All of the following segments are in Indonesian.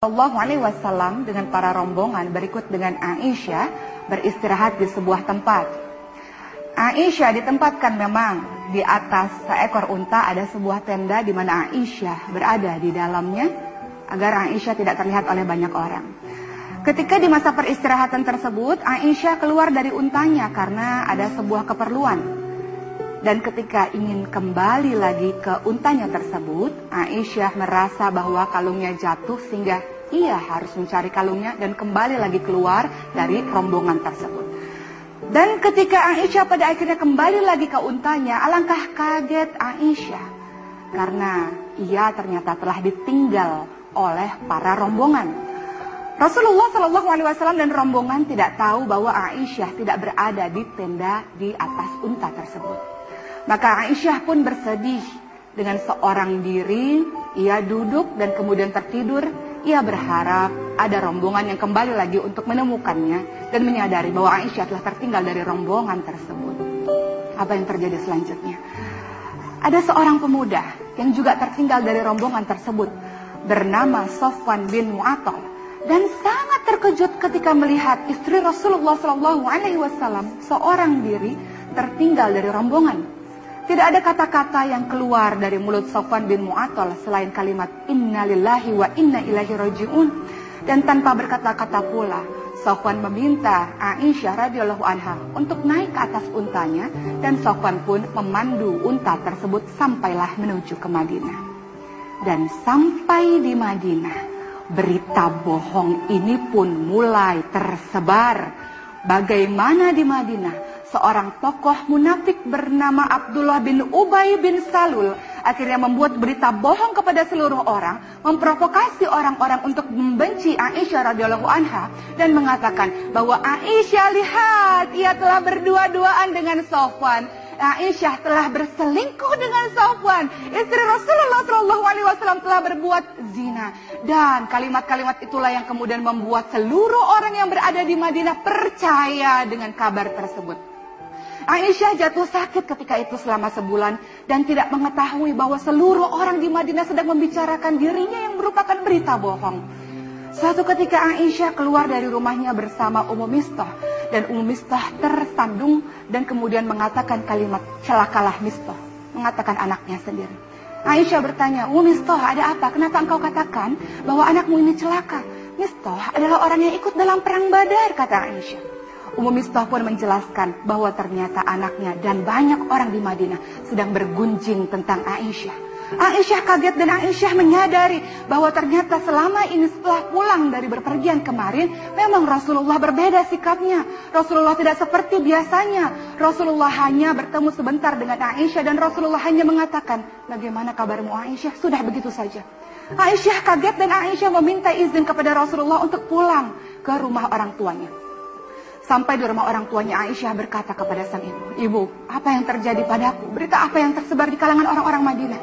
Shallallahu Alaihi Wasallam dengan para rombongan berikut dengan Aisyah beristirahat di sebuah tempat. Aisyah ditempatkan memang di atas seekor unta ada sebuah tenda di mana Aisyah berada di dalamnya agar Aisyah tidak terlihat oleh banyak orang. Ketika di masa peristirahatan tersebut, Aisyah keluar dari untanya karena ada sebuah keperluan. Dan ketika ingin kembali lagi ke untanya tersebut, Aisyah merasa bahwa kalungnya jatuh sehingga ia harus mencari kalungnya dan kembali lagi keluar dari rombongan tersebut. Dan ketika Aisyah pada akhirnya kembali lagi ke untanya, alangkah kaget Aisyah karena ia ternyata telah ditinggal oleh para rombongan. Rasulullah Shallallahu Alaihi Wasallam dan rombongan tidak tahu bahwa Aisyah tidak berada di tenda di atas unta tersebut. Maka Aisyah pun bersedih dengan seorang diri. Ia duduk dan kemudian tertidur. Ia berharap ada rombongan yang kembali lagi untuk menemukannya dan menyadari bahwa Aisyah telah tertinggal dari rombongan tersebut. Apa yang terjadi selanjutnya? Ada seorang pemuda yang juga tertinggal dari rombongan tersebut bernama Sofwan bin Mu'attal dan sangat terkejut ketika melihat istri Rasulullah Wasallam seorang diri tertinggal dari rombongan. Tidak ada kata-kata yang keluar dari mulut Sofwan bin Mu'attal selain kalimat Inna lillahi wa inna ilahi roji'un. Dan tanpa berkata-kata pula, Sofwan meminta Aisyah radhiyallahu anha untuk naik ke atas untanya dan Sofwan pun memandu unta tersebut sampailah menuju ke Madinah. Dan sampai di Madinah, berita bohong ini pun mulai tersebar. Bagaimana di Madinah seorang tokoh munafik bernama Abdullah bin Ubay bin Salul akhirnya membuat berita bohong kepada seluruh orang, memprovokasi orang-orang untuk membenci Aisyah radhiyallahu anha dan mengatakan bahwa Aisyah lihat ia telah berdua-duaan dengan Sofwan. Aisyah telah berselingkuh dengan Sofwan. Istri Rasulullah Shallallahu Alaihi Wasallam telah berbuat zina. Dan kalimat-kalimat itulah yang kemudian membuat seluruh orang yang berada di Madinah percaya dengan kabar tersebut. Aisyah jatuh sakit ketika itu selama sebulan dan tidak mengetahui bahwa seluruh orang di Madinah sedang membicarakan dirinya yang merupakan berita bohong. Suatu ketika Aisyah keluar dari rumahnya bersama Ummu Mistah dan Ummu Mistah tersandung dan kemudian mengatakan kalimat celakalah Mistah, mengatakan anaknya sendiri. Aisyah bertanya, Ummu Mistah ada apa? Kenapa engkau katakan bahwa anakmu ini celaka? Mistah adalah orang yang ikut dalam perang Badar, kata Aisyah. Umum Mistah pun menjelaskan bahwa ternyata anaknya dan banyak orang di Madinah sedang bergunjing tentang Aisyah. Aisyah kaget dan Aisyah menyadari bahwa ternyata selama ini setelah pulang dari berpergian kemarin memang Rasulullah berbeda sikapnya. Rasulullah tidak seperti biasanya. Rasulullah hanya bertemu sebentar dengan Aisyah dan Rasulullah hanya mengatakan, "Bagaimana kabarmu Aisyah?" Sudah begitu saja. Aisyah kaget dan Aisyah meminta izin kepada Rasulullah untuk pulang ke rumah orang tuanya. Sampai di rumah orang tuanya Aisyah berkata kepada sang ibu, Ibu, apa yang terjadi padaku? Berita apa yang tersebar di kalangan orang-orang Madinah?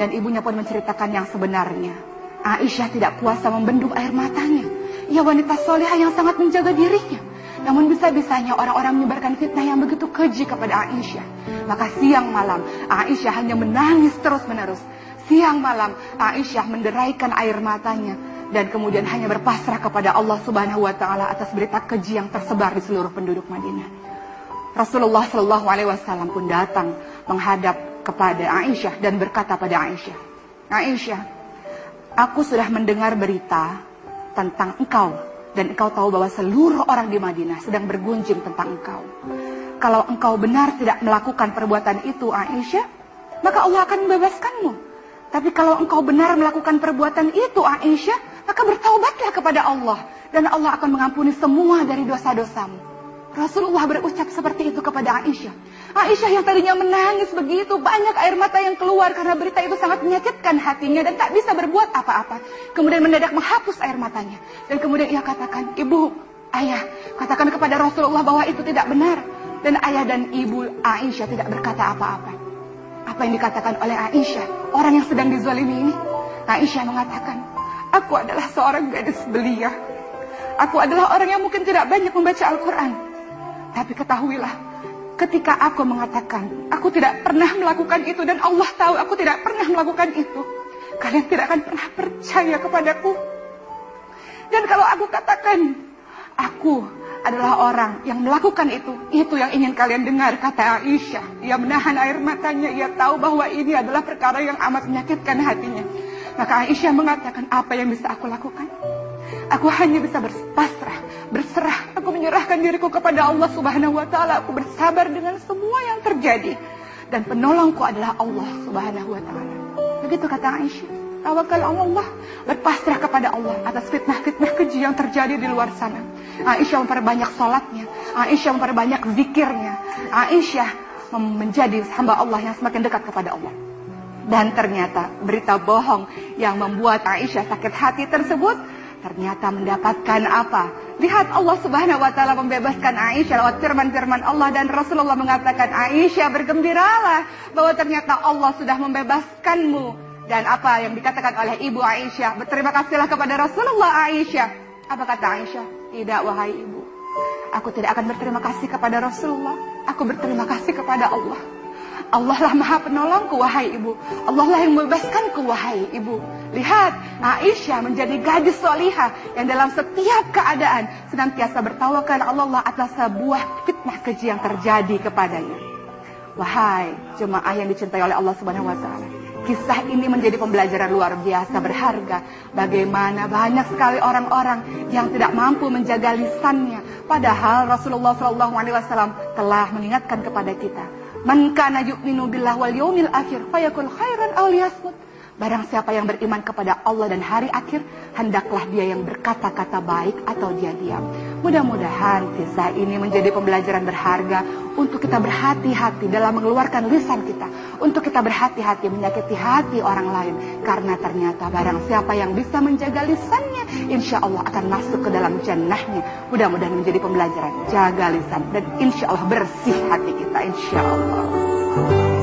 Dan ibunya pun menceritakan yang sebenarnya. Aisyah tidak kuasa membendung air matanya. Ia wanita soleha yang sangat menjaga dirinya. Namun bisa-bisanya orang-orang menyebarkan fitnah yang begitu keji kepada Aisyah. Maka siang malam Aisyah hanya menangis terus-menerus. Siang malam Aisyah menderaikan air matanya dan kemudian hanya berpasrah kepada Allah Subhanahu wa taala atas berita keji yang tersebar di seluruh penduduk Madinah. Rasulullah Shallallahu alaihi wasallam pun datang menghadap kepada Aisyah dan berkata pada Aisyah, "Aisyah, aku sudah mendengar berita tentang engkau dan engkau tahu bahwa seluruh orang di Madinah sedang bergunjing tentang engkau. Kalau engkau benar tidak melakukan perbuatan itu, Aisyah, maka Allah akan membebaskanmu. Tapi kalau engkau benar melakukan perbuatan itu, Aisyah, maka bertaubatlah kepada Allah dan Allah akan mengampuni semua dari dosa-dosamu. Rasulullah berucap seperti itu kepada Aisyah. Aisyah yang tadinya menangis begitu, banyak air mata yang keluar karena berita itu sangat menyakitkan hatinya dan tak bisa berbuat apa-apa. Kemudian mendadak menghapus air matanya. Dan kemudian ia katakan, ibu, ayah, katakan kepada Rasulullah bahwa itu tidak benar. Dan ayah dan ibu Aisyah tidak berkata apa-apa. Apa yang dikatakan oleh Aisyah, orang yang sedang dizalimi ini? Aisyah mengatakan, Aku adalah seorang gadis belia. Aku adalah orang yang mungkin tidak banyak membaca Al-Quran. Tapi ketahuilah, ketika aku mengatakan, aku tidak pernah melakukan itu dan Allah tahu aku tidak pernah melakukan itu. Kalian tidak akan pernah percaya kepadaku. Dan kalau aku katakan, aku adalah orang yang melakukan itu. Itu yang ingin kalian dengar, kata Aisyah. Ia menahan air matanya, ia tahu bahwa ini adalah perkara yang amat menyakitkan hatinya. Maka Aisyah mengatakan, apa yang bisa aku lakukan? Aku hanya bisa berpasrah, berserah. Aku menyerahkan diriku kepada Allah Subhanahu wa taala. Aku bersabar dengan semua yang terjadi. Dan penolongku adalah Allah Subhanahu wa taala. Begitu kata Aisyah. Tawakal Allah, berpasrah kepada Allah atas fitnah-fitnah keji yang terjadi di luar sana. Aisyah memperbanyak sholatnya, Aisyah memperbanyak zikirnya, Aisyah menjadi hamba Allah yang semakin dekat kepada Allah. Dan ternyata berita bohong yang membuat Aisyah sakit hati tersebut ternyata mendapatkan apa? Lihat Allah Subhanahu wa taala membebaskan Aisyah lewat firman-firman Allah dan Rasulullah mengatakan Aisyah bergembiralah bahwa ternyata Allah sudah membebaskanmu. Dan apa yang dikatakan oleh ibu Aisyah? Berterima kasihlah kepada Rasulullah Aisyah. Apa kata Aisyah? Tidak wahai ibu aku tidak akan berterima kasih kepada Rasulullah. Aku berterima kasih kepada Allah Allah lah maha penolongku wahai ibu. Allah lah yang membebaskanku wahai ibu. Lihat Aisyah menjadi gadis solihah yang dalam setiap keadaan senantiasa bertawakal Allah atas sebuah fitnah keji yang terjadi kepadanya. Wahai jemaah yang dicintai oleh Allah Subhanahu wa taala. Kisah ini menjadi pembelajaran luar biasa berharga. Bagaimana banyak sekali orang-orang yang tidak mampu menjaga lisannya. Padahal Rasulullah SAW telah mengingatkan kepada kita Man kana yu'minu billah wal yawmil akhir fayakul khairan aw liyasmut. Barang siapa yang beriman kepada Allah dan hari akhir, hendaklah dia yang berkata-kata baik atau dia diam. Mudah-mudahan kisah ini menjadi pembelajaran berharga untuk kita berhati-hati dalam mengeluarkan lisan kita. Untuk kita berhati-hati menyakiti hati orang lain. Karena ternyata barang siapa yang bisa menjaga lisannya, insya Allah akan masuk ke dalam jannahnya. Mudah-mudahan menjadi pembelajaran. Jaga lisan dan insya Allah bersih hati kita insya Allah.